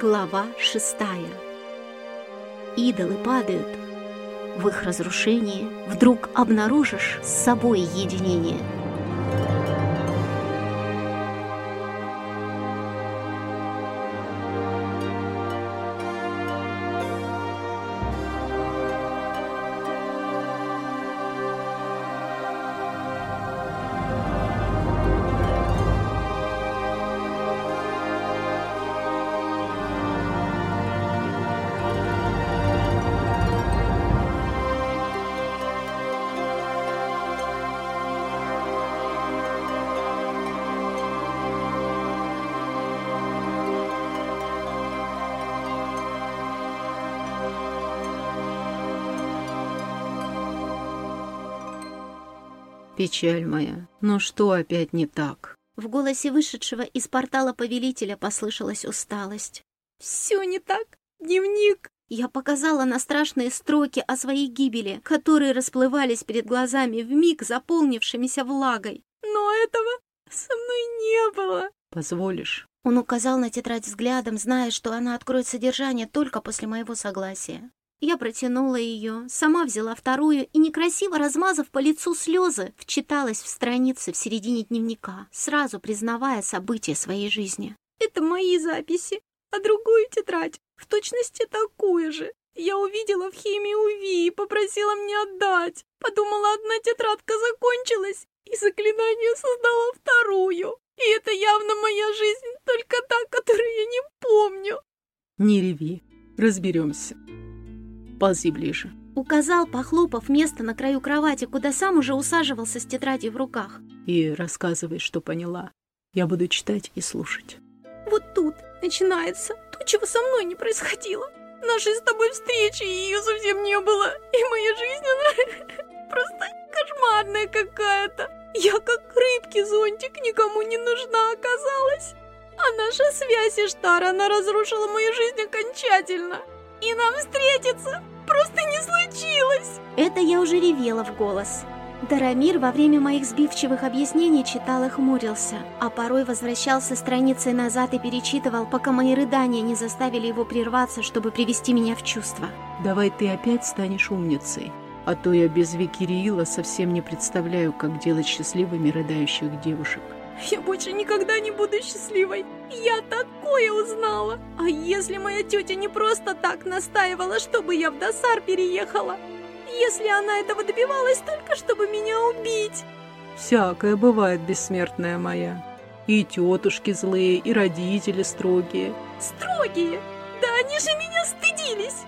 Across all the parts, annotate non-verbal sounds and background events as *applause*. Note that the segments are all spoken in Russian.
Глава шестая. Идолы падают. В их разрушении вдруг обнаружишь с собой единение – Печаль моя, ну что опять не так? В голосе вышедшего из портала повелителя послышалась усталость. «Все не так. Дневник!» Я показала на страшные строки о своей гибели, которые расплывались перед глазами в миг заполнившимися влагой. «Но этого со мной не было!» «Позволишь?» Он указал на тетрадь взглядом, зная, что она откроет содержание только после моего согласия. Я протянула ее, сама взяла вторую и, некрасиво размазав по лицу слезы, вчиталась в страницы в середине дневника, сразу признавая события своей жизни. «Это мои записи, а другую тетрадь, в точности такую же. Я увидела в химии УВИ и попросила мне отдать. Подумала, одна тетрадка закончилась, и заклинание создала вторую. И это явно моя жизнь, только та, которую я не помню». «Не реви, разберемся». Ползи ближе. Указал, похлопав место на краю кровати, куда сам уже усаживался с тетрадью в руках. И рассказывай, что поняла. Я буду читать и слушать. Вот тут начинается то, чего со мной не происходило. Нашей с тобой встречи ее совсем не было. И моя жизнь, она *laughs* просто кошмарная какая-то. Я как рыбки-зонтик никому не нужна оказалась. А наша связь Иштара, она разрушила мою жизнь окончательно. И нам встретиться просто не случилось!» Это я уже ревела в голос. Дарамир во время моих сбивчивых объяснений читал и хмурился, а порой возвращался страницей назад и перечитывал, пока мои рыдания не заставили его прерваться, чтобы привести меня в чувство. «Давай ты опять станешь умницей, а то я без Викириила совсем не представляю, как делать счастливыми рыдающих девушек». Я больше никогда не буду счастливой. Я такое узнала. А если моя тетя не просто так настаивала, чтобы я в Досар переехала? Если она этого добивалась только, чтобы меня убить? Всякое бывает, бессмертная моя. И тетушки злые, и родители строгие. Строгие? Да они же меня стыдились.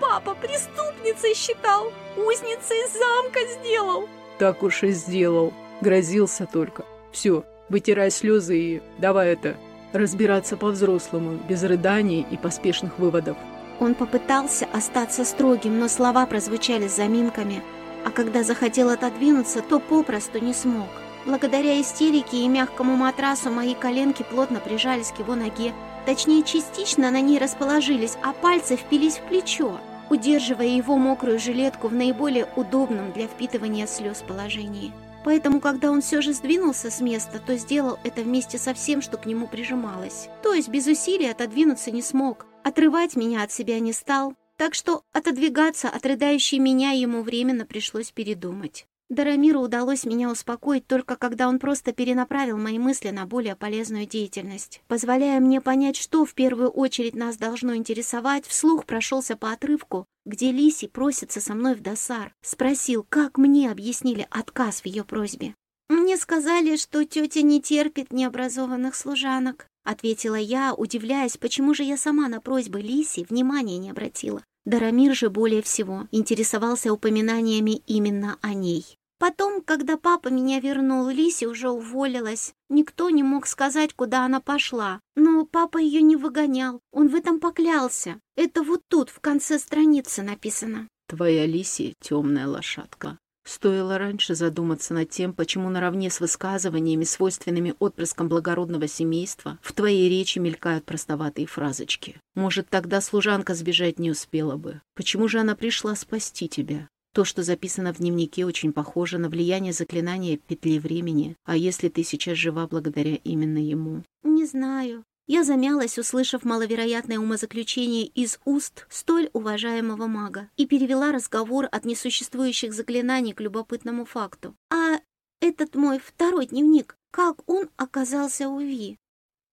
Папа преступницей считал, узницей замка сделал. Так уж и сделал. Грозился только. Все, Вытирай слезы и давай это, разбираться по-взрослому, без рыданий и поспешных выводов. Он попытался остаться строгим, но слова прозвучали с заминками, а когда захотел отодвинуться, то попросту не смог. Благодаря истерике и мягкому матрасу мои коленки плотно прижались к его ноге, точнее частично на ней расположились, а пальцы впились в плечо, удерживая его мокрую жилетку в наиболее удобном для впитывания слез положении. Поэтому, когда он все же сдвинулся с места, то сделал это вместе со всем, что к нему прижималось. То есть без усилий отодвинуться не смог, отрывать меня от себя не стал, так что отодвигаться от рыдающей меня ему временно пришлось передумать. Дарамиру удалось меня успокоить только когда он просто перенаправил мои мысли на более полезную деятельность. Позволяя мне понять, что в первую очередь нас должно интересовать, вслух прошелся по отрывку, где Лиси просится со мной в досар. Спросил, как мне объяснили отказ в ее просьбе. «Мне сказали, что тетя не терпит необразованных служанок», ответила я, удивляясь, почему же я сама на просьбы Лиси внимания не обратила. Дарамир же более всего интересовался упоминаниями именно о ней. Потом, когда папа меня вернул, Лиси уже уволилась. Никто не мог сказать, куда она пошла. Но папа ее не выгонял. Он в этом поклялся. Это вот тут, в конце страницы написано. Твоя Лиси — темная лошадка. Стоило раньше задуматься над тем, почему наравне с высказываниями, свойственными отпрыском благородного семейства, в твоей речи мелькают простоватые фразочки. Может, тогда служанка сбежать не успела бы. Почему же она пришла спасти тебя? То, что записано в дневнике, очень похоже на влияние заклинания петли времени. А если ты сейчас жива благодаря именно ему? Не знаю. Я замялась, услышав маловероятное умозаключение из уст столь уважаемого мага, и перевела разговор от несуществующих заклинаний к любопытному факту. «А этот мой второй дневник, как он оказался у Ви?»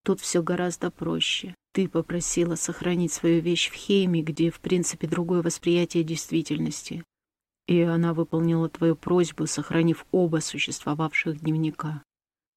Тут все гораздо проще. Ты попросила сохранить свою вещь в Хейме, где, в принципе, другое восприятие действительности. И она выполнила твою просьбу, сохранив оба существовавших дневника.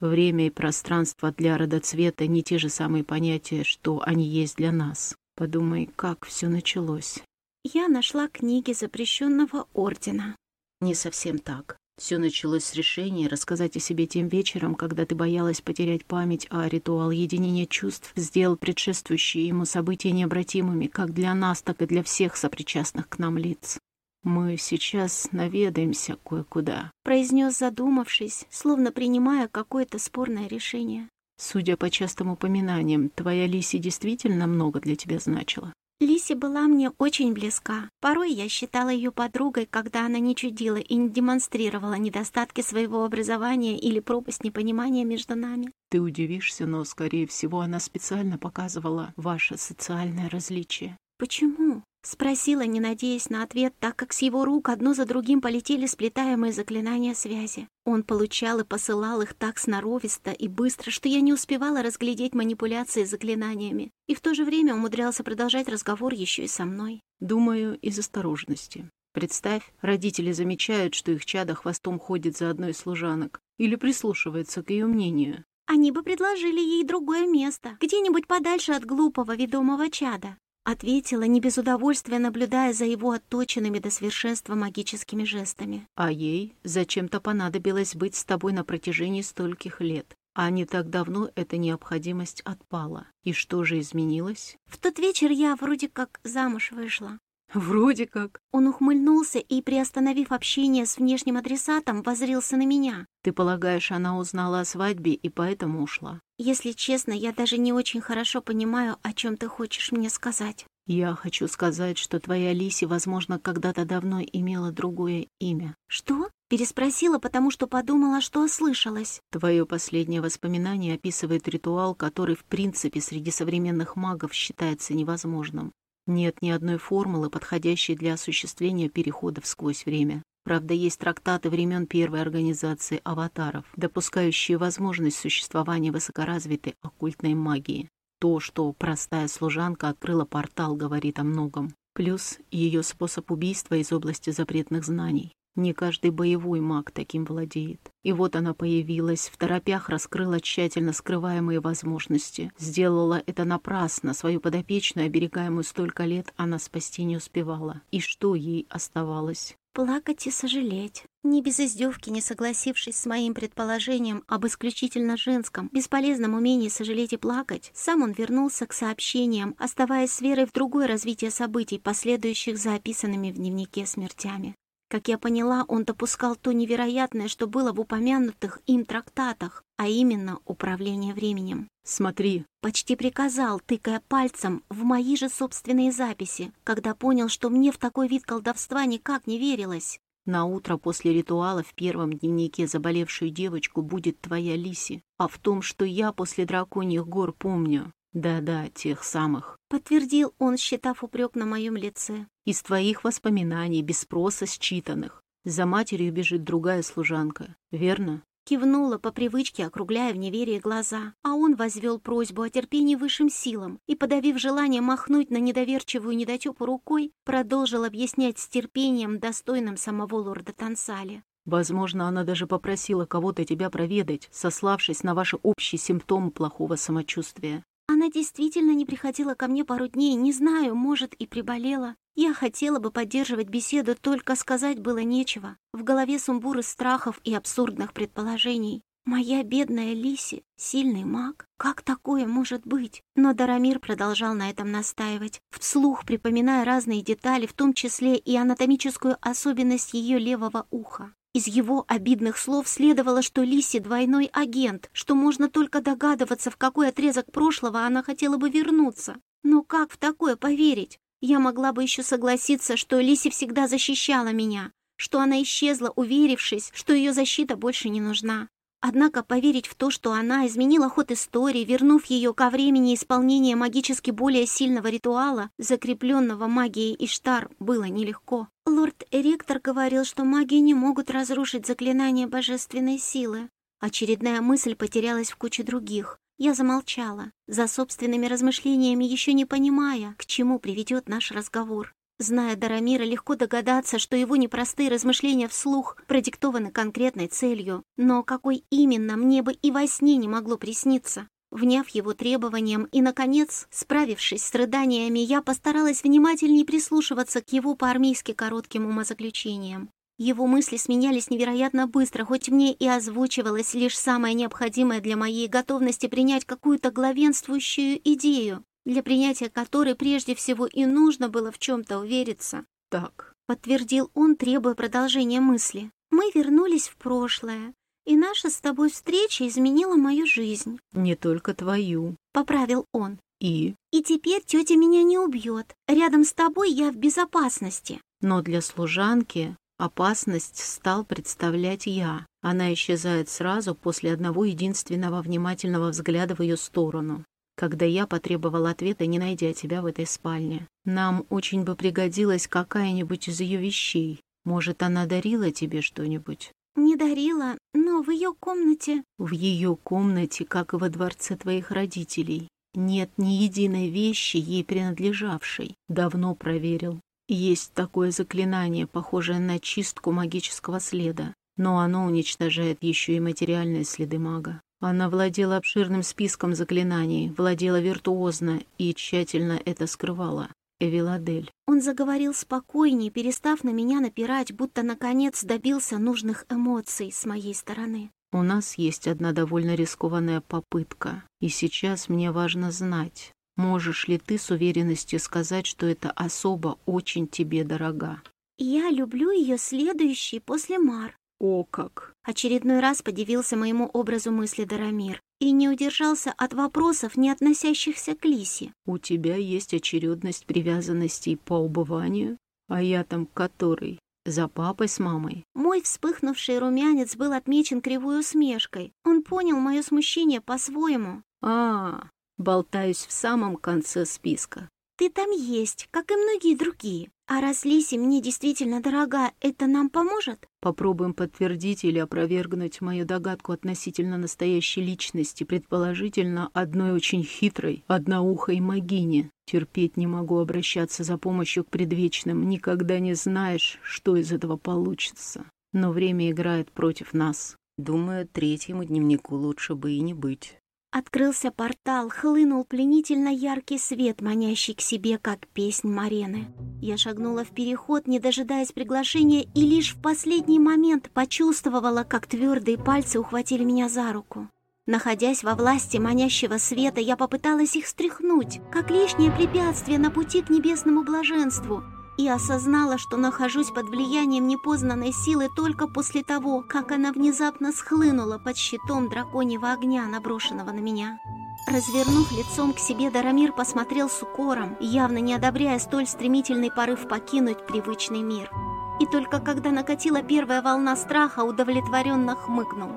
Время и пространство для родоцвета не те же самые понятия, что они есть для нас. Подумай, как все началось. Я нашла книги запрещенного ордена. Не совсем так. Все началось с решения рассказать о себе тем вечером, когда ты боялась потерять память, а ритуал единения чувств сделал предшествующие ему события необратимыми как для нас, так и для всех сопричастных к нам лиц. «Мы сейчас наведаемся кое-куда», — произнес задумавшись, словно принимая какое-то спорное решение. «Судя по частым упоминаниям, твоя Лиси действительно много для тебя значила?» Лиси была мне очень близка. Порой я считала ее подругой, когда она не чудила и не демонстрировала недостатки своего образования или пропасть непонимания между нами. Ты удивишься, но, скорее всего, она специально показывала ваше социальное различие. Почему? Спросила, не надеясь на ответ, так как с его рук одно за другим полетели сплетаемые заклинания связи. Он получал и посылал их так сноровисто и быстро, что я не успевала разглядеть манипуляции заклинаниями, и в то же время умудрялся продолжать разговор еще и со мной. Думаю, из осторожности. Представь, родители замечают, что их чадо хвостом ходит за одной из служанок или прислушивается к ее мнению. Они бы предложили ей другое место, где-нибудь подальше от глупого ведомого чада. Ответила, не без удовольствия наблюдая за его отточенными до совершенства магическими жестами. А ей зачем-то понадобилось быть с тобой на протяжении стольких лет. А не так давно эта необходимость отпала. И что же изменилось? В тот вечер я вроде как замуж вышла. Вроде как. Он ухмыльнулся и, приостановив общение с внешним адресатом, возрился на меня. Ты полагаешь, она узнала о свадьбе и поэтому ушла? Если честно, я даже не очень хорошо понимаю, о чем ты хочешь мне сказать. Я хочу сказать, что твоя Лиси, возможно, когда-то давно имела другое имя. Что? Переспросила, потому что подумала, что ослышалась. Твое последнее воспоминание описывает ритуал, который в принципе среди современных магов считается невозможным. Нет ни одной формулы, подходящей для осуществления переходов сквозь время. Правда, есть трактаты времен первой организации аватаров, допускающие возможность существования высокоразвитой оккультной магии. То, что простая служанка открыла портал, говорит о многом. Плюс ее способ убийства из области запретных знаний. Не каждый боевой маг таким владеет. И вот она появилась, в торопях раскрыла тщательно скрываемые возможности. Сделала это напрасно, свою подопечную, оберегаемую столько лет, она спасти не успевала. И что ей оставалось? Плакать и сожалеть. Не без издевки, не согласившись с моим предположением об исключительно женском, бесполезном умении сожалеть и плакать, сам он вернулся к сообщениям, оставаясь с верой в другое развитие событий, последующих за описанными в дневнике смертями. Как я поняла, он допускал то невероятное, что было в упомянутых им трактатах, а именно управление временем. «Смотри!» Почти приказал, тыкая пальцем в мои же собственные записи, когда понял, что мне в такой вид колдовства никак не верилось. На утро после ритуала в первом дневнике заболевшую девочку будет твоя Лиси, а в том, что я после драконьих гор помню, да-да, тех самых. Подтвердил он, считав упрек на моем лице. Из твоих воспоминаний, без спроса считанных. За матерью бежит другая служанка, верно? Кивнула по привычке, округляя в неверие глаза, а он возвел просьбу о терпении высшим силам и, подавив желание махнуть на недоверчивую недотепу рукой, продолжил объяснять с терпением, достойным самого лорда Тансали. Возможно, она даже попросила кого-то тебя проведать, сославшись на ваши общие симптомы плохого самочувствия. Она действительно не приходила ко мне пару дней, не знаю, может, и приболела. Я хотела бы поддерживать беседу, только сказать было нечего. В голове сумбур из страхов и абсурдных предположений. Моя бедная Лиси, сильный маг, как такое может быть? Но Дарамир продолжал на этом настаивать, вслух припоминая разные детали, в том числе и анатомическую особенность ее левого уха. Из его обидных слов следовало, что Лиси двойной агент, что можно только догадываться, в какой отрезок прошлого она хотела бы вернуться. Но как в такое поверить? Я могла бы еще согласиться, что Лиси всегда защищала меня, что она исчезла, уверившись, что ее защита больше не нужна. Однако поверить в то, что она изменила ход истории, вернув ее ко времени исполнения магически более сильного ритуала, закрепленного магией Иштар, было нелегко. Лорд-ректор говорил, что маги не могут разрушить заклинание божественной силы. Очередная мысль потерялась в куче других. Я замолчала, за собственными размышлениями еще не понимая, к чему приведет наш разговор. Зная Дарамира, легко догадаться, что его непростые размышления вслух продиктованы конкретной целью, но какой именно мне бы и во сне не могло присниться. Вняв его требованиям и, наконец, справившись с рыданиями, я постаралась внимательнее прислушиваться к его по-армейски коротким умозаключениям. Его мысли сменялись невероятно быстро, хоть мне и озвучивалось лишь самое необходимое для моей готовности принять какую-то главенствующую идею для принятия которой прежде всего и нужно было в чем-то увериться. «Так», — подтвердил он, требуя продолжения мысли. «Мы вернулись в прошлое, и наша с тобой встреча изменила мою жизнь». «Не только твою», — поправил он. «И?» «И теперь тетя меня не убьет. Рядом с тобой я в безопасности». Но для служанки опасность стал представлять я. Она исчезает сразу после одного единственного внимательного взгляда в ее сторону когда я потребовал ответа, не найдя тебя в этой спальне. Нам очень бы пригодилась какая-нибудь из ее вещей. Может, она дарила тебе что-нибудь? Не дарила, но в ее комнате... В ее комнате, как и во дворце твоих родителей. Нет ни единой вещи, ей принадлежавшей. Давно проверил. Есть такое заклинание, похожее на чистку магического следа, но оно уничтожает еще и материальные следы мага. Она владела обширным списком заклинаний, владела виртуозно и тщательно это скрывала. Эвиладель. Он заговорил спокойнее, перестав на меня напирать, будто наконец добился нужных эмоций с моей стороны. У нас есть одна довольно рискованная попытка, и сейчас мне важно знать, можешь ли ты с уверенностью сказать, что эта особа очень тебе дорога. Я люблю ее следующий после Мар. О как! Очередной раз подивился моему образу мысли Дарамир и не удержался от вопросов, не относящихся к Лисе. У тебя есть очередность привязанностей по убыванию, а я там который? За папой с мамой. Мой вспыхнувший румянец был отмечен кривой усмешкой. Он понял мое смущение по-своему. А, болтаюсь в самом конце списка. Ты там есть, как и многие другие. А раз Лиси мне действительно дорога, это нам поможет? Попробуем подтвердить или опровергнуть мою догадку относительно настоящей личности, предположительно одной очень хитрой, одноухой магине. Терпеть не могу обращаться за помощью к предвечным, никогда не знаешь, что из этого получится. Но время играет против нас. Думаю, третьему дневнику лучше бы и не быть. Открылся портал, хлынул пленительно яркий свет, манящий к себе, как песнь Марены. Я шагнула в переход, не дожидаясь приглашения, и лишь в последний момент почувствовала, как твердые пальцы ухватили меня за руку. Находясь во власти манящего света, я попыталась их стряхнуть, как лишнее препятствие на пути к небесному блаженству — и осознала, что нахожусь под влиянием непознанной силы только после того, как она внезапно схлынула под щитом драконьего огня, наброшенного на меня. Развернув лицом к себе, Дарамир посмотрел с укором, явно не одобряя столь стремительный порыв покинуть привычный мир. И только когда накатила первая волна страха, удовлетворенно хмыкнул.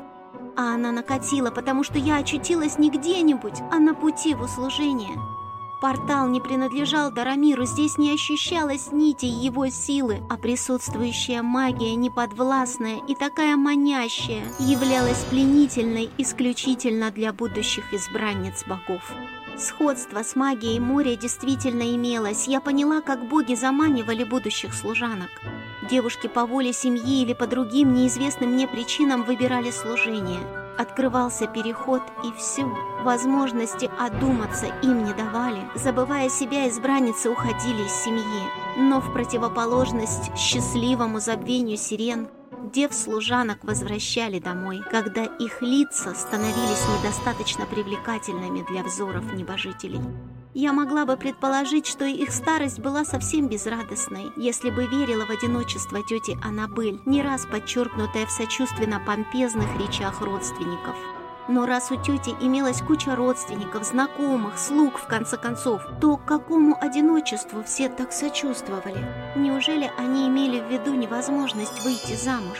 А она накатила, потому что я очутилась не где-нибудь, а на пути в услужение. Портал не принадлежал Дарамиру, здесь не ощущалось нити его силы, а присутствующая магия, неподвластная и такая манящая, являлась пленительной исключительно для будущих избранниц богов. Сходство с магией моря действительно имелось. Я поняла, как боги заманивали будущих служанок. Девушки по воле семьи или по другим неизвестным мне причинам выбирали служение – Открывался переход, и все. Возможности одуматься им не давали. Забывая себя, избранницы уходили из семьи. Но в противоположность счастливому забвению сирен, дев-служанок возвращали домой, когда их лица становились недостаточно привлекательными для взоров небожителей. Я могла бы предположить, что их старость была совсем безрадостной, если бы верила в одиночество тети Аннабель, не раз подчеркнутое в сочувственно-помпезных речах родственников. Но раз у тети имелась куча родственников, знакомых, слуг, в конце концов, то к какому одиночеству все так сочувствовали? Неужели они имели в виду невозможность выйти замуж?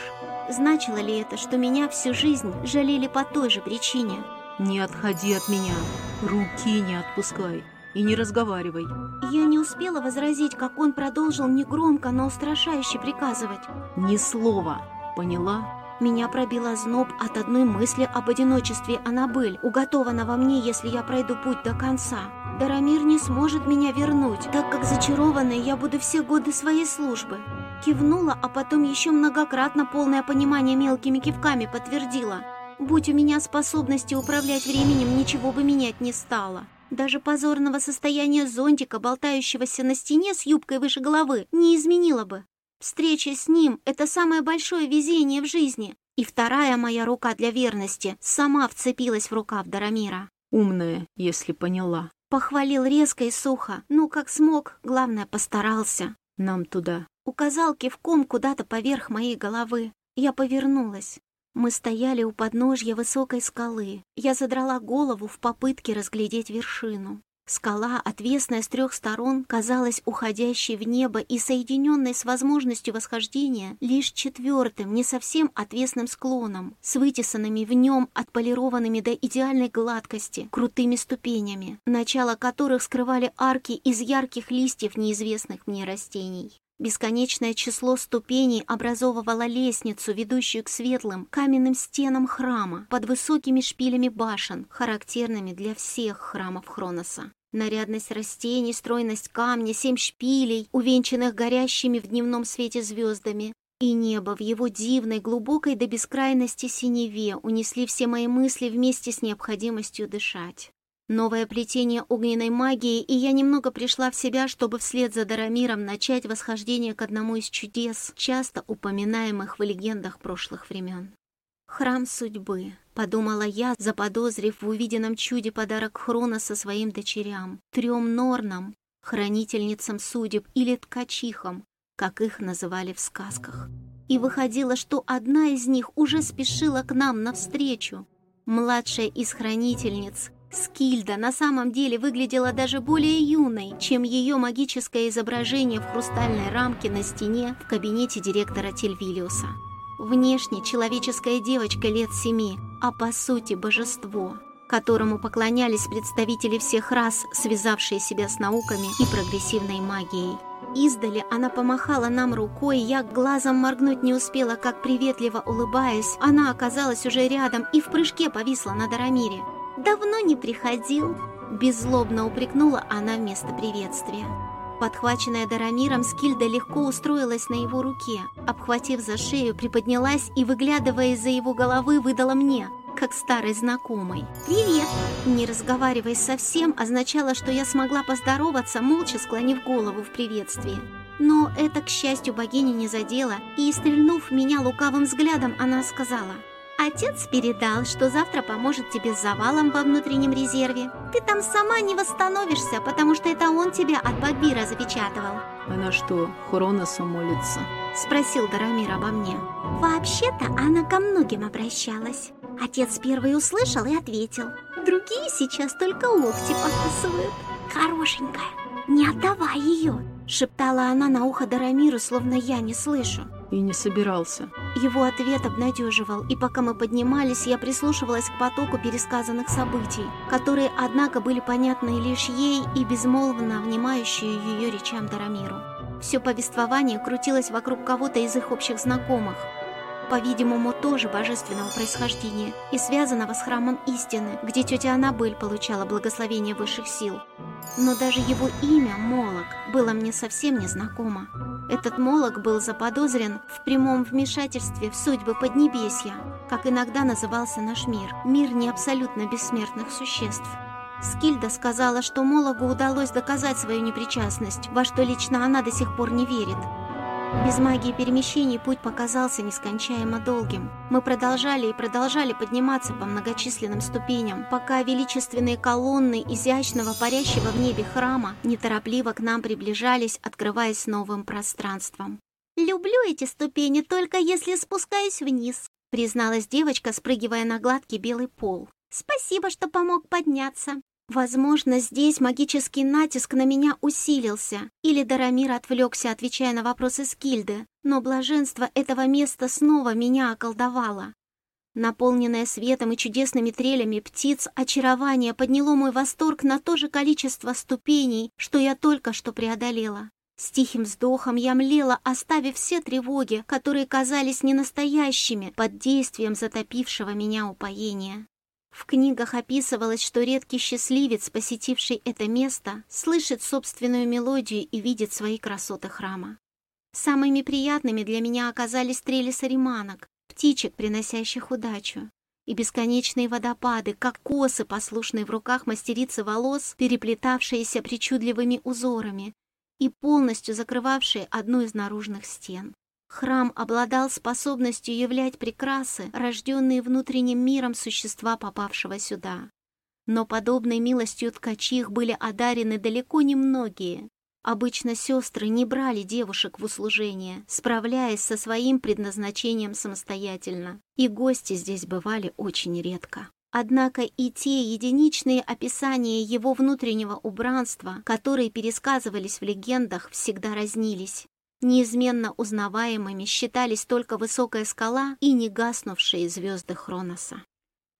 Значило ли это, что меня всю жизнь жалели по той же причине? Не отходи от меня, руки не отпускай и не разговаривай. Я не успела возразить, как он продолжил негромко, но устрашающе приказывать. Ни слова, поняла? Меня пробило зноб от одной мысли об одиночестве Аннабель, уготованного мне, если я пройду путь до конца. Дарамир не сможет меня вернуть, так как зачарованной я буду все годы своей службы. Кивнула, а потом еще многократно полное понимание мелкими кивками подтвердила. Будь у меня способности управлять временем, ничего бы менять не стало. Даже позорного состояния зонтика, болтающегося на стене с юбкой выше головы, не изменило бы. Встреча с ним — это самое большое везение в жизни. И вторая моя рука для верности сама вцепилась в рукав Дарамира. Умная, если поняла. Похвалил резко и сухо. Ну, как смог, главное, постарался. Нам туда. Указал кивком куда-то поверх моей головы. Я повернулась. Мы стояли у подножья высокой скалы. Я задрала голову в попытке разглядеть вершину. Скала, отвесная с трех сторон, казалась уходящей в небо и соединенной с возможностью восхождения лишь четвертым, не совсем отвесным склоном, с вытесанными в нем, отполированными до идеальной гладкости, крутыми ступенями, начало которых скрывали арки из ярких листьев неизвестных мне растений. Бесконечное число ступеней образовывало лестницу, ведущую к светлым каменным стенам храма под высокими шпилями башен, характерными для всех храмов Хроноса. Нарядность растений, стройность камня, семь шпилей, увенчанных горящими в дневном свете звездами, и небо в его дивной, глубокой до бескрайности синеве унесли все мои мысли вместе с необходимостью дышать. Новое плетение огненной магии, и я немного пришла в себя, чтобы вслед за Дарамиром начать восхождение к одному из чудес, часто упоминаемых в легендах прошлых времен. «Храм судьбы», — подумала я, заподозрив в увиденном чуде подарок Хрона со своим дочерям, трем Норнам, хранительницам судеб или ткачихам, как их называли в сказках. И выходило, что одна из них уже спешила к нам навстречу. Младшая из хранительниц — Скильда на самом деле выглядела даже более юной, чем ее магическое изображение в хрустальной рамке на стене в кабинете директора Тельвилиуса. Внешне человеческая девочка лет семи, а по сути божество, которому поклонялись представители всех рас, связавшие себя с науками и прогрессивной магией. Издали она помахала нам рукой, я глазом моргнуть не успела, как приветливо улыбаясь, она оказалась уже рядом и в прыжке повисла на Дарамире. «Давно не приходил», — беззлобно упрекнула она вместо приветствия. Подхваченная Дарамиром, Скильда легко устроилась на его руке, обхватив за шею, приподнялась и, выглядывая из-за его головы, выдала мне, как старой знакомой. «Привет!» Не разговаривая совсем, означало, что я смогла поздороваться, молча склонив голову в приветствии. Но это, к счастью, богиня не задела, и, стрельнув меня лукавым взглядом, она сказала — Отец передал, что завтра поможет тебе с завалом во внутреннем резерве. Ты там сама не восстановишься, потому что это он тебя от Багбира запечатывал. Она что, Хроносу молится? Спросил Дарамир обо мне. Вообще-то она ко многим обращалась. Отец первый услышал и ответил. Другие сейчас только локти покусывают. Хорошенькая, не отдавай ее, шептала она на ухо Дарамиру, словно я не слышу. И не собирался. Его ответ обнадеживал, и пока мы поднимались, я прислушивалась к потоку пересказанных событий, которые, однако, были понятны лишь ей и безмолвно внимающие ее речам Дарамиру. Все повествование крутилось вокруг кого-то из их общих знакомых, по-видимому, тоже божественного происхождения и связанного с храмом истины, где тетя Аннабель получала благословение высших сил. Но даже его имя, Молок, было мне совсем незнакомо. Этот Молок был заподозрен в прямом вмешательстве в судьбы Поднебесья, как иногда назывался наш мир, мир не абсолютно бессмертных существ. Скильда сказала, что Мологу удалось доказать свою непричастность, во что лично она до сих пор не верит. Без магии перемещений путь показался нескончаемо долгим. Мы продолжали и продолжали подниматься по многочисленным ступеням, пока величественные колонны изящного парящего в небе храма неторопливо к нам приближались, открываясь новым пространством. «Люблю эти ступени только если спускаюсь вниз», призналась девочка, спрыгивая на гладкий белый пол. «Спасибо, что помог подняться». Возможно, здесь магический натиск на меня усилился, или Дарамир отвлекся, отвечая на вопросы Скильды, но блаженство этого места снова меня околдовало. Наполненное светом и чудесными трелями птиц, очарование подняло мой восторг на то же количество ступеней, что я только что преодолела. С тихим вздохом я млела, оставив все тревоги, которые казались ненастоящими под действием затопившего меня упоения. В книгах описывалось, что редкий счастливец, посетивший это место, слышит собственную мелодию и видит свои красоты храма. Самыми приятными для меня оказались трели сариманок, птичек, приносящих удачу, и бесконечные водопады, как косы, послушные в руках мастерицы волос, переплетавшиеся причудливыми узорами и полностью закрывавшие одну из наружных стен. Храм обладал способностью являть прекрасы, рожденные внутренним миром существа, попавшего сюда. Но подобной милостью ткачих были одарены далеко не многие. Обычно сестры не брали девушек в услужение, справляясь со своим предназначением самостоятельно, и гости здесь бывали очень редко. Однако и те единичные описания его внутреннего убранства, которые пересказывались в легендах, всегда разнились. Неизменно узнаваемыми считались только высокая скала и негаснувшие звезды Хроноса.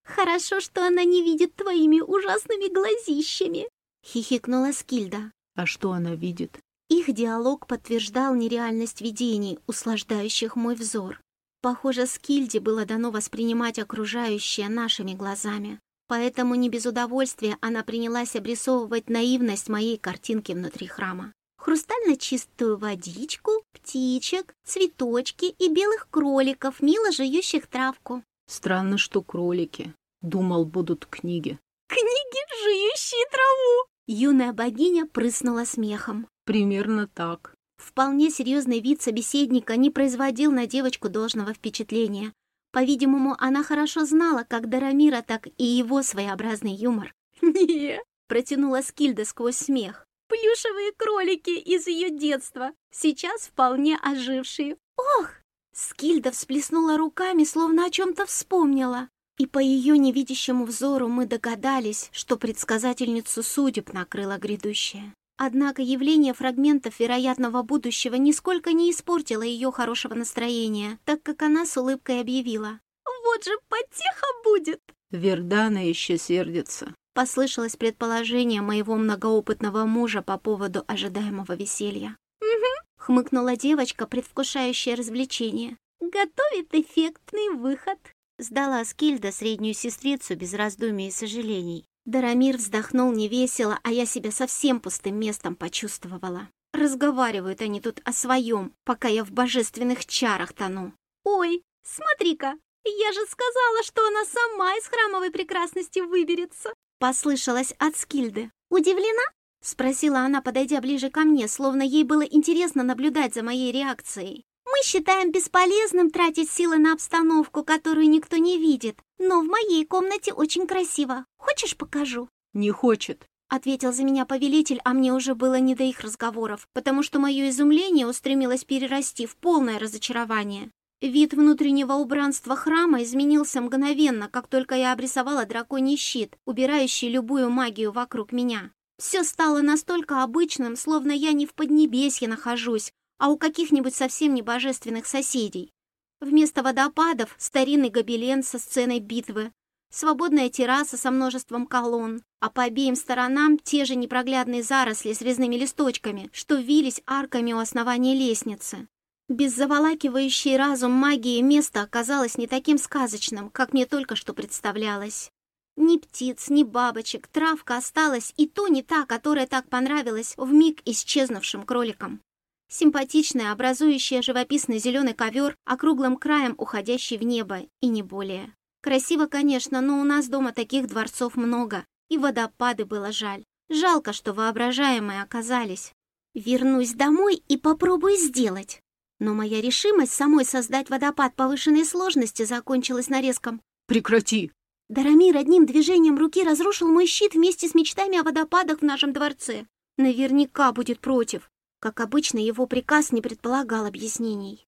«Хорошо, что она не видит твоими ужасными глазищами!» — хихикнула Скильда. «А что она видит?» Их диалог подтверждал нереальность видений, услаждающих мой взор. Похоже, Скильде было дано воспринимать окружающее нашими глазами, поэтому не без удовольствия она принялась обрисовывать наивность моей картинки внутри храма хрустально чистую водичку, птичек, цветочки и белых кроликов, мило жующих травку. Странно, что кролики. Думал, будут книги. Книги, жующие траву! Юная богиня прыснула смехом. Примерно так. Вполне серьезный вид собеседника не производил на девочку должного впечатления. По-видимому, она хорошо знала как Дарамира, так и его своеобразный юмор. *laughs* «Не!» — протянула Скильда сквозь смех плюшевые кролики из ее детства, сейчас вполне ожившие. Ох! Скильда всплеснула руками, словно о чем-то вспомнила. И по ее невидящему взору мы догадались, что предсказательницу судеб накрыло грядущее. Однако явление фрагментов вероятного будущего нисколько не испортило ее хорошего настроения, так как она с улыбкой объявила. «Вот же потеха будет!» Вердана еще сердится. Послышалось предположение моего многоопытного мужа по поводу ожидаемого веселья. «Угу», — хмыкнула девочка, предвкушающая развлечение. «Готовит эффектный выход», — сдала Скильда среднюю сестрицу без раздумий и сожалений. Дарамир вздохнул невесело, а я себя совсем пустым местом почувствовала. Разговаривают они тут о своем, пока я в божественных чарах тону. «Ой, смотри-ка, я же сказала, что она сама из храмовой прекрасности выберется!» Послышалось от Скильды. «Удивлена?» — спросила она, подойдя ближе ко мне, словно ей было интересно наблюдать за моей реакцией. «Мы считаем бесполезным тратить силы на обстановку, которую никто не видит, но в моей комнате очень красиво. Хочешь, покажу?» «Не хочет», — ответил за меня повелитель, а мне уже было не до их разговоров, потому что мое изумление устремилось перерасти в полное разочарование. Вид внутреннего убранства храма изменился мгновенно, как только я обрисовала драконий щит, убирающий любую магию вокруг меня. Все стало настолько обычным, словно я не в Поднебесье нахожусь, а у каких-нибудь совсем не божественных соседей. Вместо водопадов — старинный гобелен со сценой битвы, свободная терраса со множеством колонн, а по обеим сторонам те же непроглядные заросли с резными листочками, что вились арками у основания лестницы. Без заволакивающей разум магии место оказалось не таким сказочным, как мне только что представлялось. Ни птиц, ни бабочек, травка осталась, и то не та, которая так понравилась в миг исчезнувшим кроликам. Симпатичная, образующая живописный зеленый ковер, округлым краем уходящий в небо, и не более. Красиво, конечно, но у нас дома таких дворцов много, и водопады было жаль. Жалко, что воображаемые оказались. Вернусь домой и попробую сделать. Но моя решимость самой создать водопад повышенной сложности закончилась нарезком. «Прекрати!» Дарамир одним движением руки разрушил мой щит вместе с мечтами о водопадах в нашем дворце. Наверняка будет против. Как обычно, его приказ не предполагал объяснений.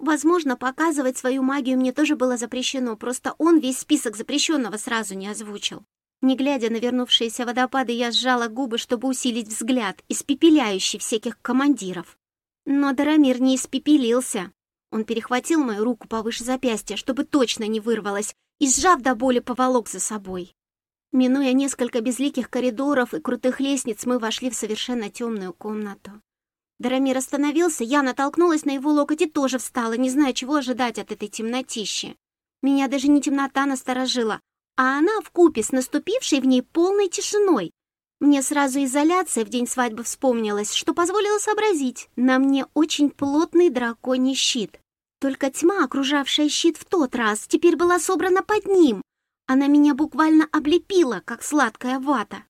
Возможно, показывать свою магию мне тоже было запрещено, просто он весь список запрещенного сразу не озвучил. Не глядя на вернувшиеся водопады, я сжала губы, чтобы усилить взгляд, испепеляющий всяких командиров. Но Дарамир не испепелился. Он перехватил мою руку повыше запястья, чтобы точно не вырвалась, и, сжав до боли, поволок за собой. Минуя несколько безликих коридоров и крутых лестниц, мы вошли в совершенно темную комнату. Дарамир остановился, я натолкнулась на его локоть и тоже встала, не зная, чего ожидать от этой темнотищи. Меня даже не темнота насторожила, а она в купе с наступившей в ней полной тишиной. Мне сразу изоляция в день свадьбы вспомнилась, что позволило сообразить. На мне очень плотный драконий щит. Только тьма, окружавшая щит в тот раз, теперь была собрана под ним. Она меня буквально облепила, как сладкая вата.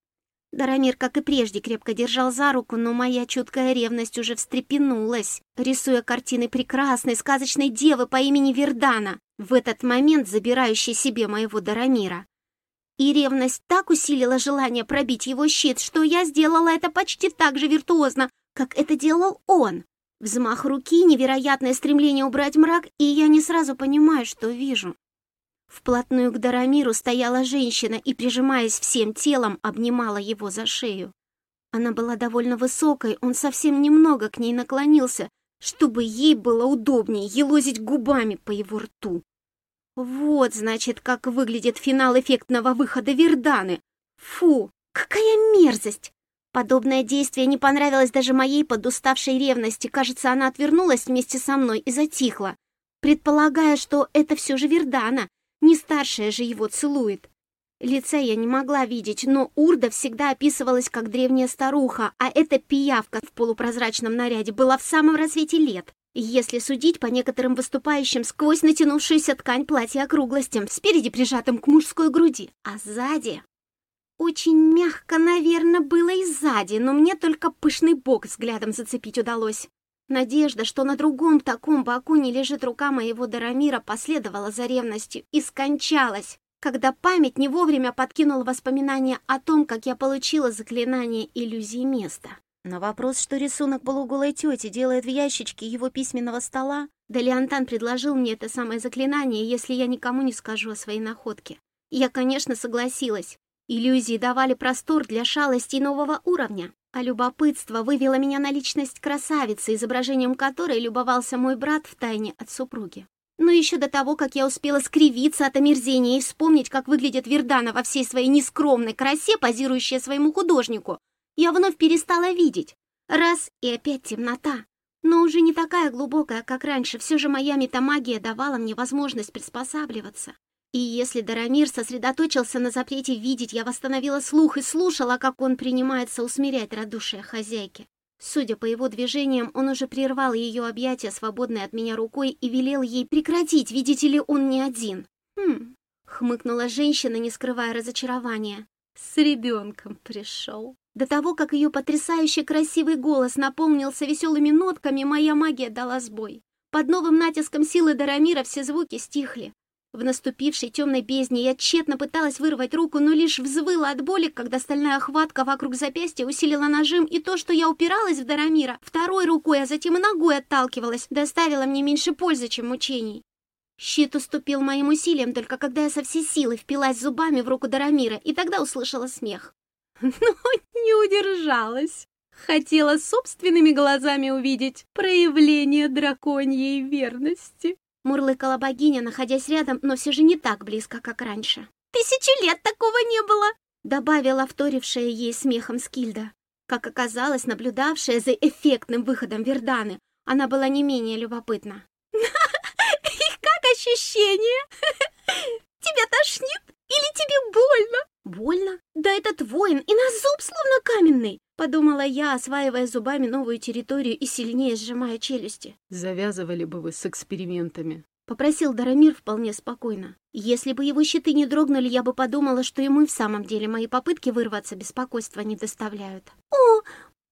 Дарамир, как и прежде, крепко держал за руку, но моя чуткая ревность уже встрепенулась, рисуя картины прекрасной сказочной девы по имени Вердана, в этот момент забирающей себе моего Дарамира. И ревность так усилила желание пробить его щит, что я сделала это почти так же виртуозно, как это делал он. Взмах руки, невероятное стремление убрать мрак, и я не сразу понимаю, что вижу. Вплотную к Дарамиру стояла женщина и, прижимаясь всем телом, обнимала его за шею. Она была довольно высокой, он совсем немного к ней наклонился, чтобы ей было удобнее елозить губами по его рту. Вот, значит, как выглядит финал эффектного выхода Верданы. Фу, какая мерзость! Подобное действие не понравилось даже моей подуставшей ревности. Кажется, она отвернулась вместе со мной и затихла, предполагая, что это все же Вердана, не старшая же его целует. Лица я не могла видеть, но Урда всегда описывалась как древняя старуха, а эта пиявка в полупрозрачном наряде была в самом рассвете лет. Если судить по некоторым выступающим сквозь натянувшуюся ткань платья округлостям, спереди прижатым к мужской груди, а сзади... Очень мягко, наверное, было и сзади, но мне только пышный бок взглядом зацепить удалось. Надежда, что на другом таком боку не лежит рука моего Дарамира, последовала за ревностью и скончалась, когда память не вовремя подкинула воспоминания о том, как я получила заклинание иллюзии места. На вопрос, что рисунок полуголой тети делает в ящичке его письменного стола, Далиантан предложил мне это самое заклинание, если я никому не скажу о своей находке. Я, конечно, согласилась. Иллюзии давали простор для шалостей нового уровня. А любопытство вывело меня на личность красавицы, изображением которой любовался мой брат в тайне от супруги. Но еще до того, как я успела скривиться от омерзения и вспомнить, как выглядит Вердана во всей своей нескромной красе, позирующая своему художнику, я вновь перестала видеть. Раз и опять темнота. Но уже не такая глубокая, как раньше, все же моя метамагия давала мне возможность приспосабливаться. И если Дарамир сосредоточился на запрете видеть, я восстановила слух и слушала, как он принимается усмирять радушие хозяйки. Судя по его движениям, он уже прервал ее объятия, свободной от меня рукой, и велел ей прекратить, видите ли, он не один. «Хм», — хмыкнула женщина, не скрывая разочарования. «С ребенком пришел». До того, как ее потрясающе красивый голос наполнился веселыми нотками, моя магия дала сбой. Под новым натиском силы Дарамира все звуки стихли. В наступившей темной бездне я тщетно пыталась вырвать руку, но лишь взвыла от боли, когда стальная охватка вокруг запястья усилила нажим, и то, что я упиралась в Дарамира, второй рукой, а затем ногой отталкивалась, доставило мне меньше пользы, чем мучений. Щит уступил моим усилиям, только когда я со всей силы впилась зубами в руку Дарамира, и тогда услышала смех. *laughs* Но не удержалась. Хотела собственными глазами увидеть проявление драконьей верности. Мурлыкала богиня, находясь рядом, но все же не так близко, как раньше. «Тысячу лет такого не было!» Добавила вторившая ей смехом Скильда. Как оказалось, наблюдавшая за эффектным выходом Верданы, она была не менее любопытна. *laughs* «И как ощущение? *laughs* Тебя тошнит или тебе больно?» «Больно? Да этот воин и на зуб словно каменный!» Подумала я, осваивая зубами новую территорию и сильнее сжимая челюсти. «Завязывали бы вы с экспериментами», — попросил Дарамир вполне спокойно. Если бы его щиты не дрогнули, я бы подумала, что ему и в самом деле мои попытки вырваться беспокойства не доставляют. «О,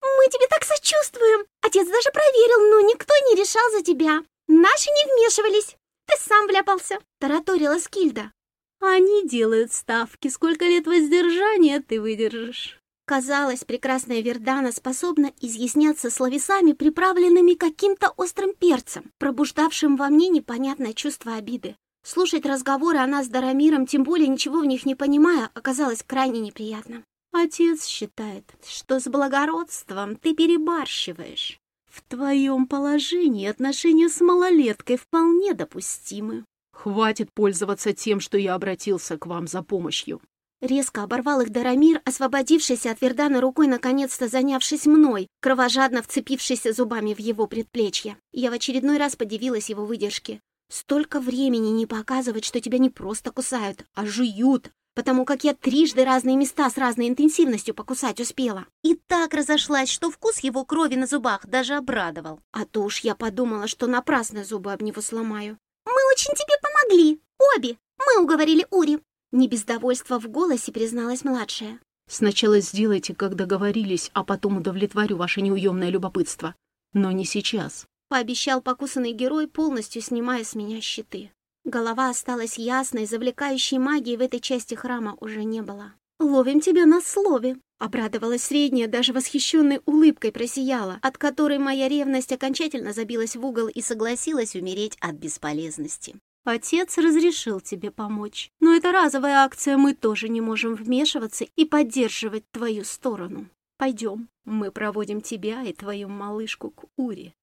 мы тебе так сочувствуем! Отец даже проверил, но никто не решал за тебя. Наши не вмешивались. Ты сам вляпался!» — тараторила Скильда. Они делают ставки, сколько лет воздержания ты выдержишь. Казалось, прекрасная Вердана способна изъясняться словесами, приправленными каким-то острым перцем, пробуждавшим во мне непонятное чувство обиды. Слушать разговоры о нас с Дарамиром, тем более ничего в них не понимая, оказалось крайне неприятно. Отец считает, что с благородством ты перебарщиваешь. В твоем положении отношения с малолеткой вполне допустимы. Хватит пользоваться тем, что я обратился к вам за помощью. Резко оборвал их Дарамир, освободившийся от Вердана рукой, наконец-то занявшись мной, кровожадно вцепившийся зубами в его предплечье. Я в очередной раз подивилась его выдержке. Столько времени не показывать, что тебя не просто кусают, а жуют, потому как я трижды разные места с разной интенсивностью покусать успела. И так разошлась, что вкус его крови на зубах даже обрадовал. А то уж я подумала, что напрасно зубы об него сломаю. «Мы очень тебе помогли, обе! Мы уговорили Ури!» Не без довольства в голосе призналась младшая. Сначала сделайте, как договорились, а потом удовлетворю ваше неуемное любопытство. Но не сейчас. Пообещал покусанный герой, полностью снимая с меня щиты. Голова осталась ясной, завлекающей магии в этой части храма уже не было. «Ловим тебя на слове!» Обрадовалась средняя, даже восхищенной улыбкой просияла, от которой моя ревность окончательно забилась в угол и согласилась умереть от бесполезности. Отец разрешил тебе помочь. Но это разовая акция, мы тоже не можем вмешиваться и поддерживать твою сторону. Пойдем, мы проводим тебя и твою малышку к Уре.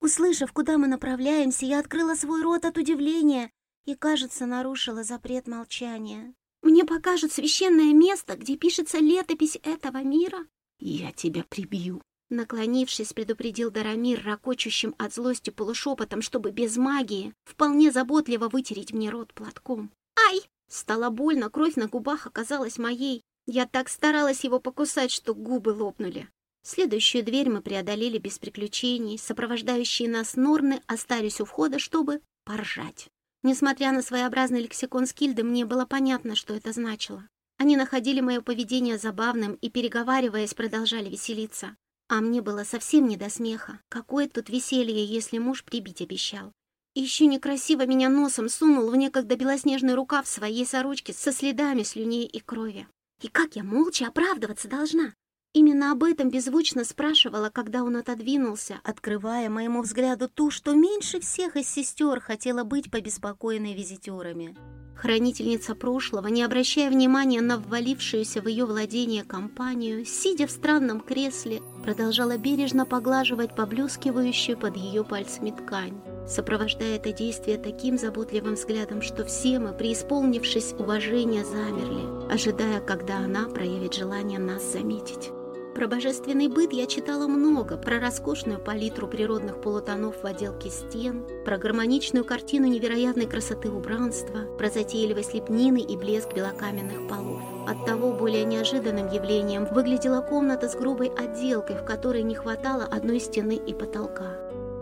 Услышав, куда мы направляемся, я открыла свой рот от удивления и, кажется, нарушила запрет молчания. Мне покажут священное место, где пишется летопись этого мира. Я тебя прибью, Наклонившись, предупредил Дарамир, ракочущим от злости полушепотом, чтобы без магии вполне заботливо вытереть мне рот платком. «Ай!» Стало больно, кровь на губах оказалась моей. Я так старалась его покусать, что губы лопнули. Следующую дверь мы преодолели без приключений. Сопровождающие нас Норны остались у входа, чтобы поржать. Несмотря на своеобразный лексикон Скильды, мне было понятно, что это значило. Они находили мое поведение забавным и, переговариваясь, продолжали веселиться. А мне было совсем не до смеха. Какое тут веселье, если муж прибить обещал. Еще некрасиво меня носом сунул в некогда белоснежный рукав своей сорочки со следами слюней и крови. И как я молча оправдываться должна? Именно об этом беззвучно спрашивала, когда он отодвинулся, открывая моему взгляду ту, что меньше всех из сестер хотела быть побеспокоенной визитерами. Хранительница прошлого, не обращая внимания на ввалившуюся в ее владение компанию, сидя в странном кресле, продолжала бережно поглаживать поблескивающую под ее пальцами ткань, сопровождая это действие таким заботливым взглядом, что все мы, преисполнившись уважения, замерли, ожидая, когда она проявит желание нас заметить. Про божественный быт я читала много, про роскошную палитру природных полутонов в отделке стен, про гармоничную картину невероятной красоты убранства, про затейливость лепнины и блеск белокаменных полов. Оттого более неожиданным явлением выглядела комната с грубой отделкой, в которой не хватало одной стены и потолка.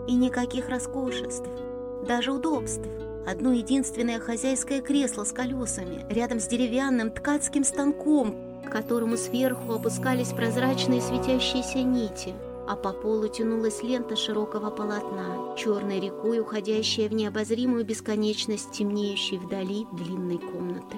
И никаких роскошеств, даже удобств. Одно единственное хозяйское кресло с колесами, рядом с деревянным ткацким станком, которому сверху опускались прозрачные светящиеся нити, а по полу тянулась лента широкого полотна, черной рекой, уходящая в необозримую бесконечность темнеющей вдали длинной комнаты.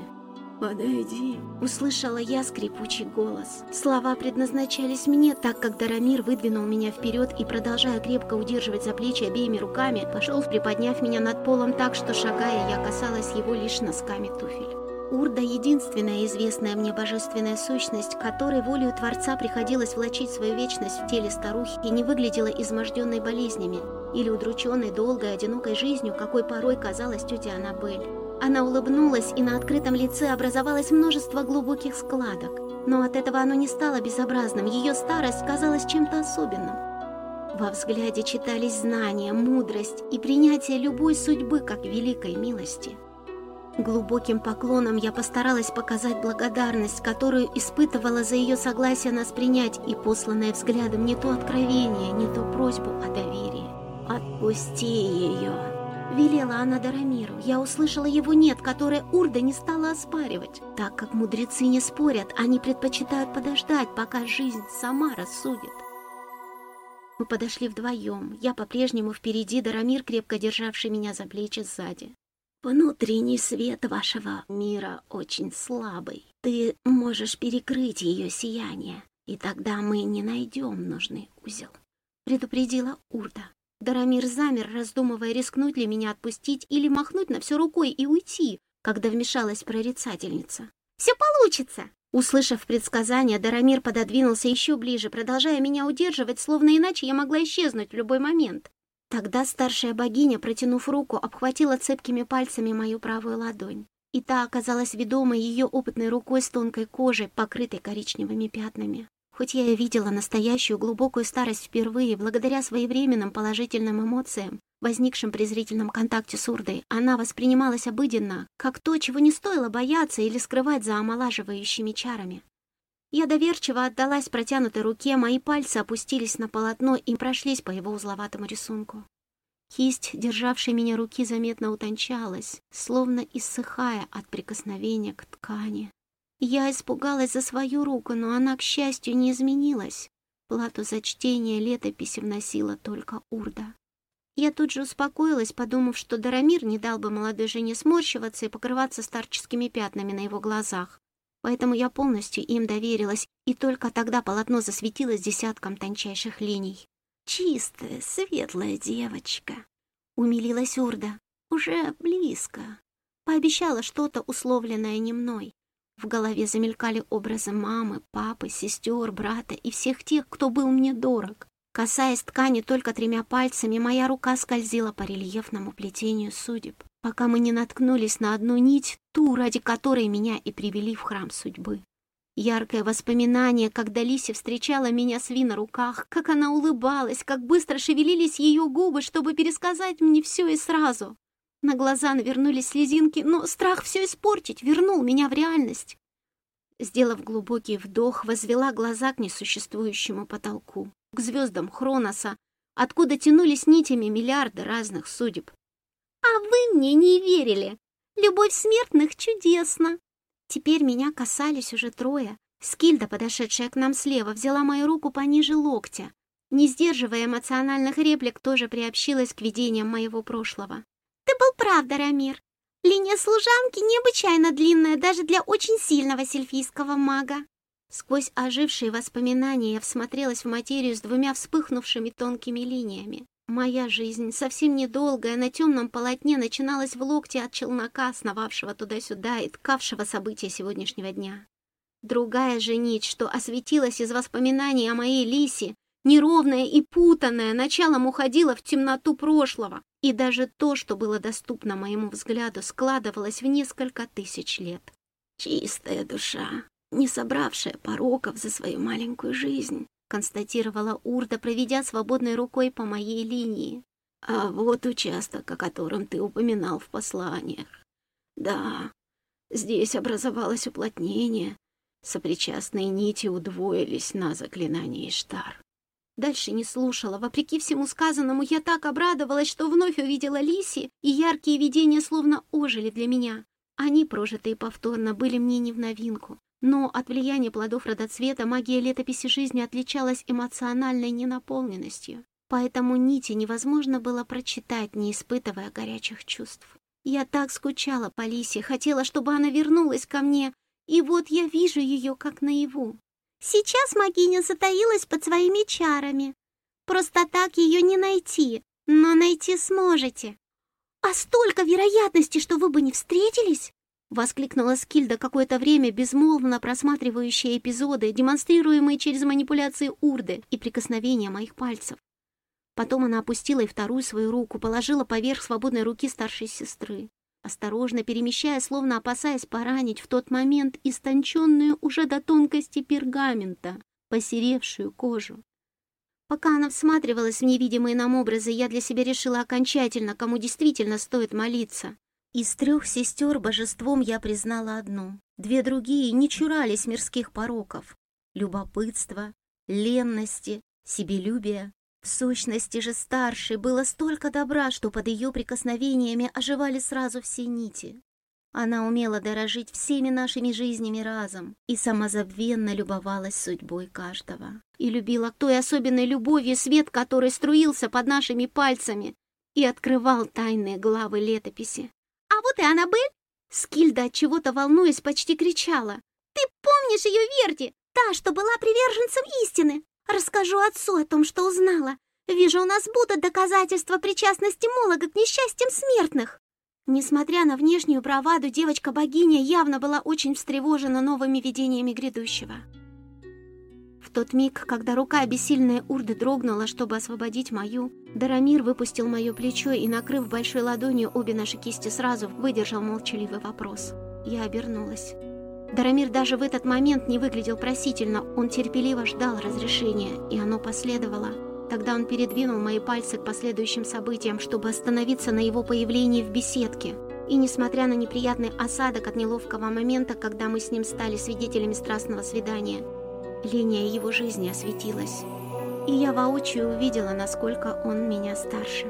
«Подойди!» — услышала я скрипучий голос. Слова предназначались мне, так как Дарамир выдвинул меня вперед и, продолжая крепко удерживать за плечи обеими руками, пошел, приподняв меня над полом так, что, шагая, я касалась его лишь носками туфель. Урда — единственная известная мне божественная сущность, которой волею Творца приходилось влачить свою вечность в теле старухи и не выглядела изможденной болезнями или удрученной долгой одинокой жизнью, какой порой казалась тетя Аннабель. Она улыбнулась, и на открытом лице образовалось множество глубоких складок. Но от этого оно не стало безобразным, ее старость казалась чем-то особенным. Во взгляде читались знания, мудрость и принятие любой судьбы как великой милости. Глубоким поклоном я постаралась показать благодарность, которую испытывала за ее согласие нас принять и посланное взглядом не то откровение, не то просьбу о доверии. «Отпусти ее!» Велела она Дарамиру. Я услышала его «нет», которое Урда не стала оспаривать. Так как мудрецы не спорят, они предпочитают подождать, пока жизнь сама рассудит. Мы подошли вдвоем. Я по-прежнему впереди, Дарамир, крепко державший меня за плечи сзади. Внутренний свет вашего мира очень слабый. Ты можешь перекрыть ее сияние, и тогда мы не найдем нужный узел. Предупредила Урда. Дарамир замер, раздумывая, рискнуть ли меня отпустить или махнуть на все рукой и уйти, когда вмешалась прорицательница. «Все получится!» Услышав предсказание, Дарамир пододвинулся еще ближе, продолжая меня удерживать, словно иначе я могла исчезнуть в любой момент. Тогда старшая богиня, протянув руку, обхватила цепкими пальцами мою правую ладонь. И та оказалась ведомой ее опытной рукой с тонкой кожей, покрытой коричневыми пятнами. Хоть я и видела настоящую глубокую старость впервые, благодаря своевременным положительным эмоциям, возникшим при зрительном контакте с Урдой, она воспринималась обыденно, как то, чего не стоило бояться или скрывать за омолаживающими чарами. Я доверчиво отдалась протянутой руке, мои пальцы опустились на полотно и прошлись по его узловатому рисунку. Кисть, державшей меня руки, заметно утончалась, словно иссыхая от прикосновения к ткани. Я испугалась за свою руку, но она, к счастью, не изменилась. Плату за чтение летописи вносила только Урда. Я тут же успокоилась, подумав, что Дарамир не дал бы молодой жене сморщиваться и покрываться старческими пятнами на его глазах. Поэтому я полностью им доверилась, и только тогда полотно засветилось десятком тончайших линий. «Чистая, светлая девочка», — умилилась Урда. «Уже близко». Пообещала что-то, условленное не мной. В голове замелькали образы мамы, папы, сестер, брата и всех тех, кто был мне дорог. Касаясь ткани только тремя пальцами, моя рука скользила по рельефному плетению судеб, пока мы не наткнулись на одну нить, ту, ради которой меня и привели в храм судьбы. Яркое воспоминание, когда Лиси встречала меня с Ви на руках, как она улыбалась, как быстро шевелились ее губы, чтобы пересказать мне все и сразу. На глаза навернулись слезинки, но страх все испортить вернул меня в реальность. Сделав глубокий вдох, возвела глаза к несуществующему потолку, к звездам Хроноса, откуда тянулись нитями миллиарды разных судеб. «А вы мне не верили! Любовь смертных чудесна!» Теперь меня касались уже трое. Скильда, подошедшая к нам слева, взяла мою руку пониже локтя. Не сдерживая эмоциональных реплик, тоже приобщилась к видениям моего прошлого. Ты был прав, Дарамир. Линия служанки необычайно длинная даже для очень сильного сельфийского мага. Сквозь ожившие воспоминания я всмотрелась в материю с двумя вспыхнувшими тонкими линиями. Моя жизнь, совсем недолгая, на темном полотне начиналась в локте от челнока, сновавшего туда-сюда и ткавшего события сегодняшнего дня. Другая же нить, что осветилась из воспоминаний о моей Лисе, неровная и путанная, началом уходила в темноту прошлого, и даже то, что было доступно моему взгляду, складывалось в несколько тысяч лет. «Чистая душа, не собравшая пороков за свою маленькую жизнь», констатировала Урда, проведя свободной рукой по моей линии. «А вот участок, о котором ты упоминал в посланиях. Да, здесь образовалось уплотнение, сопричастные нити удвоились на заклинание Иштар. Дальше не слушала. Вопреки всему сказанному, я так обрадовалась, что вновь увидела Лиси, и яркие видения словно ожили для меня. Они, прожитые повторно, были мне не в новинку. Но от влияния плодов родоцвета магия летописи жизни отличалась эмоциональной ненаполненностью. Поэтому нити невозможно было прочитать, не испытывая горячих чувств. Я так скучала по Лисе, хотела, чтобы она вернулась ко мне, и вот я вижу ее как наяву. Сейчас магиня затаилась под своими чарами. Просто так ее не найти, но найти сможете. А столько вероятности, что вы бы не встретились? Воскликнула Скильда какое-то время, безмолвно просматривающая эпизоды, демонстрируемые через манипуляции Урды и прикосновения моих пальцев. Потом она опустила и вторую свою руку, положила поверх свободной руки старшей сестры осторожно перемещая, словно опасаясь поранить в тот момент истонченную уже до тонкости пергамента, посеревшую кожу. Пока она всматривалась в невидимые нам образы, я для себя решила окончательно, кому действительно стоит молиться. Из трех сестер божеством я признала одну. Две другие не чурались мирских пороков. Любопытства, ленности, себелюбия, в сущности же старшей было столько добра, что под ее прикосновениями оживали сразу все нити. Она умела дорожить всеми нашими жизнями разом и самозабвенно любовалась судьбой каждого. И любила той особенной любовью свет, который струился под нашими пальцами и открывал тайные главы летописи. «А вот и Аннабель!» Скильда от чего-то волнуясь почти кричала. «Ты помнишь ее Верди? Та, что была приверженцем истины? Расскажу отцу о том, что узнала. Вижу, у нас будут доказательства причастности Молога к несчастьям смертных. Несмотря на внешнюю браваду, девочка-богиня явно была очень встревожена новыми видениями грядущего. Тот миг, когда рука обессильной Урды дрогнула, чтобы освободить мою, Дарамир выпустил мое плечо и, накрыв большой ладонью обе наши кисти сразу, выдержал молчаливый вопрос. Я обернулась. Дарамир даже в этот момент не выглядел просительно, он терпеливо ждал разрешения, и оно последовало. Тогда он передвинул мои пальцы к последующим событиям, чтобы остановиться на его появлении в беседке. И несмотря на неприятный осадок от неловкого момента, когда мы с ним стали свидетелями страстного свидания, линия его жизни осветилась. И я воочию увидела, насколько он меня старше.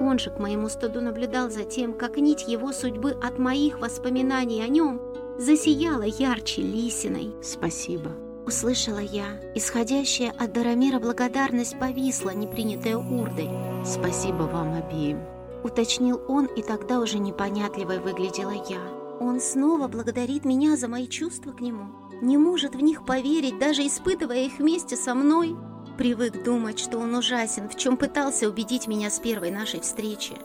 Он же к моему стыду наблюдал за тем, как нить его судьбы от моих воспоминаний о нем засияла ярче лисиной. Спасибо. Услышала я. Исходящая от Дарамира благодарность повисла, непринятая урдой. Спасибо вам обеим. Уточнил он, и тогда уже непонятливой выглядела я. Он снова благодарит меня за мои чувства к нему. Не может в них поверить, даже испытывая их вместе со мной. Привык думать, что он ужасен, в чем пытался убедить меня с первой нашей встречи.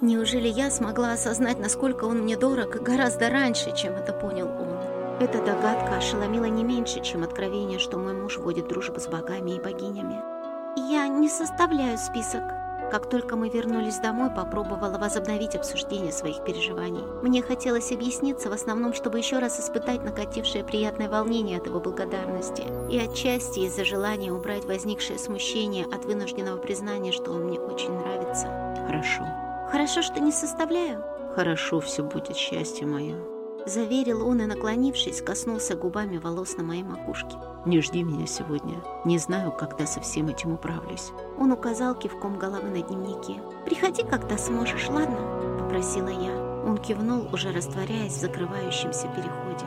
Неужели я смогла осознать, насколько он мне дорог гораздо раньше, чем это понял он? Эта догадка ошеломила не меньше, чем откровение, что мой муж водит дружбу с богами и богинями. Я не составляю список. Как только мы вернулись домой, попробовала возобновить обсуждение своих переживаний. Мне хотелось объясниться в основном, чтобы еще раз испытать накатившее приятное волнение от его благодарности. И отчасти из-за желания убрать возникшее смущение от вынужденного признания, что он мне очень нравится. Хорошо. Хорошо, что не составляю. Хорошо все будет, счастье мое. Заверил он и, наклонившись, коснулся губами волос на моей макушке. Не жди меня сегодня. Не знаю, когда со всем этим управлюсь. Он указал кивком головы на дневнике. «Приходи, когда сможешь, ладно?» – попросила я. Он кивнул, уже растворяясь в закрывающемся переходе.